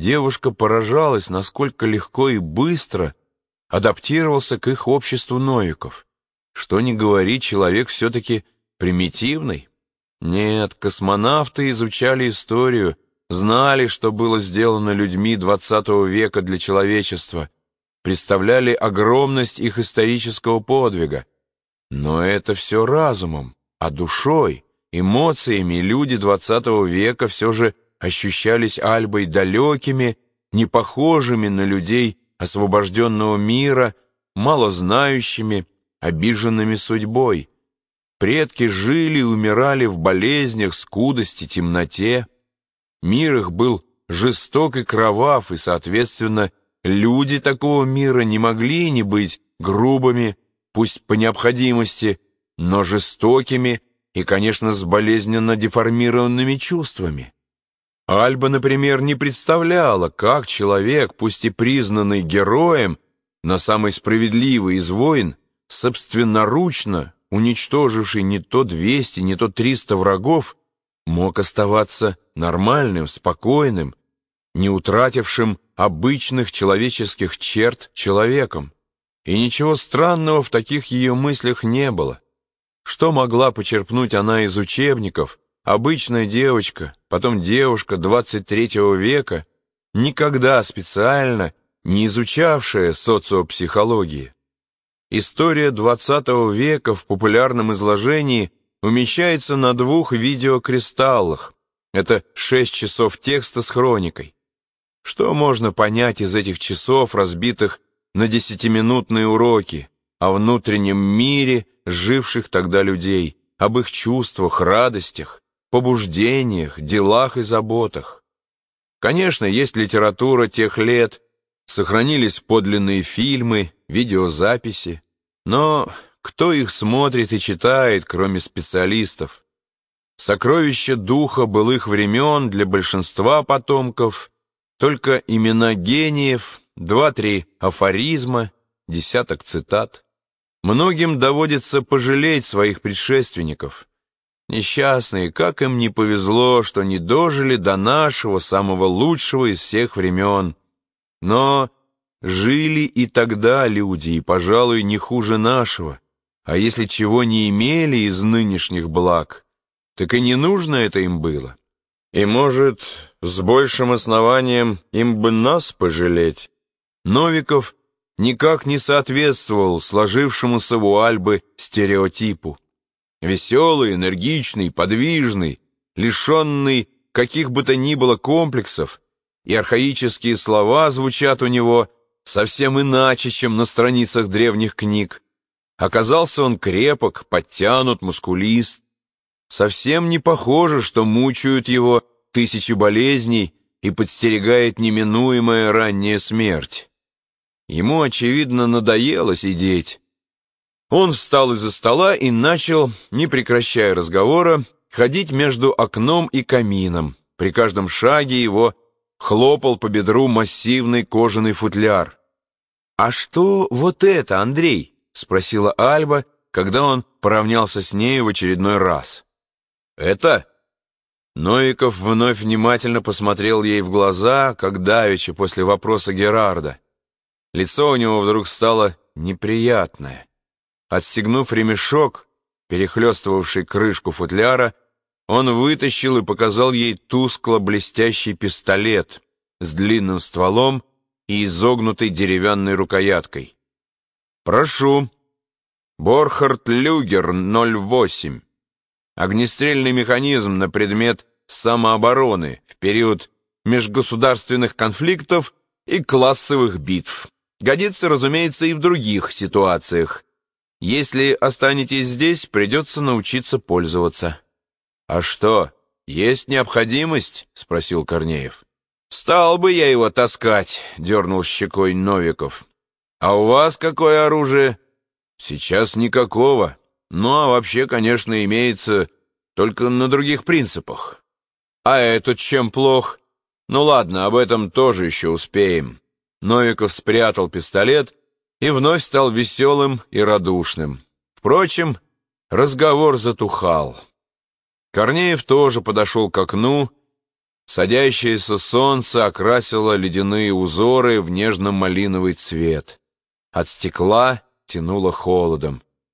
Девушка поражалась, насколько легко и быстро адаптировался к их обществу Новиков. Что ни говори, человек все-таки примитивный. Нет, космонавты изучали историю, знали, что было сделано людьми XX века для человечества, представляли огромность их исторического подвига. Но это все разумом, а душой, эмоциями люди XX века все же ощущались Альбой далекими, не похожими на людей освобожденного мира, малознающими, обиженными судьбой. Предки жили и умирали в болезнях, скудости, темноте. Мир их был жесток и кровав, и, соответственно, люди такого мира не могли не быть грубыми, пусть по необходимости, но жестокими и, конечно, с болезненно деформированными чувствами. Альба, например, не представляла, как человек, пусть и признанный героем, но самый справедливый из войн, собственноручно уничтоживший не то 200, не то 300 врагов, мог оставаться нормальным, спокойным, не утратившим обычных человеческих черт человеком. И ничего странного в таких ее мыслях не было. Что могла почерпнуть она из учебников, обычная девочка, потом девушка 23 века, никогда специально не изучавшая социопсихологии. История 20 века в популярном изложении умещается на двух видеокристаллах. Это шесть часов текста с хроникой. Что можно понять из этих часов, разбитых на десятиминутные уроки, о внутреннем мире живших тогда людей, об их чувствах, радостях, побуждениях, делах и заботах. Конечно, есть литература тех лет, сохранились подлинные фильмы, видеозаписи, но кто их смотрит и читает, кроме специалистов? Сокровище духа былых времен для большинства потомков только имена гениев, два-три афоризма, десяток цитат. Многим доводится пожалеть своих предшественников – Несчастные, как им не повезло, что не дожили до нашего, самого лучшего из всех времен. Но жили и тогда люди, и, пожалуй, не хуже нашего. А если чего не имели из нынешних благ, так и не нужно это им было. И, может, с большим основанием им бы нас пожалеть. Новиков никак не соответствовал сложившемуся у Альбы стереотипу. Веселый, энергичный, подвижный, лишенный каких бы то ни было комплексов, и архаические слова звучат у него совсем иначе, чем на страницах древних книг. Оказался он крепок, подтянут, мускулист. Совсем не похоже, что мучают его тысячи болезней и подстерегает неминуемая ранняя смерть. Ему, очевидно, надоело сидеть, он встал из-за стола и начал, не прекращая разговора, ходить между окном и камином. При каждом шаге его хлопал по бедру массивный кожаный футляр. «А что вот это, Андрей?» — спросила Альба, когда он поравнялся с ней в очередной раз. «Это?» Новиков вновь внимательно посмотрел ей в глаза, как давеча после вопроса Герарда. Лицо у него вдруг стало неприятное. Отстегнув ремешок, перехлестывавший крышку футляра, он вытащил и показал ей тускло-блестящий пистолет с длинным стволом и изогнутой деревянной рукояткой. «Прошу. Борхард Люгер, 08. Огнестрельный механизм на предмет самообороны в период межгосударственных конфликтов и классовых битв. Годится, разумеется, и в других ситуациях» Если останетесь здесь, придется научиться пользоваться». «А что, есть необходимость?» — спросил Корнеев. «Стал бы я его таскать», — дернул щекой Новиков. «А у вас какое оружие?» «Сейчас никакого. Ну, а вообще, конечно, имеется только на других принципах». «А этот чем плох?» «Ну ладно, об этом тоже еще успеем». Новиков спрятал пистолет и вновь стал веселым и радушным. Впрочем, разговор затухал. Корнеев тоже подошел к окну, Садящееся солнце окрасило ледяные узоры в нежно-малиновый цвет. От стекла тянуло холодом.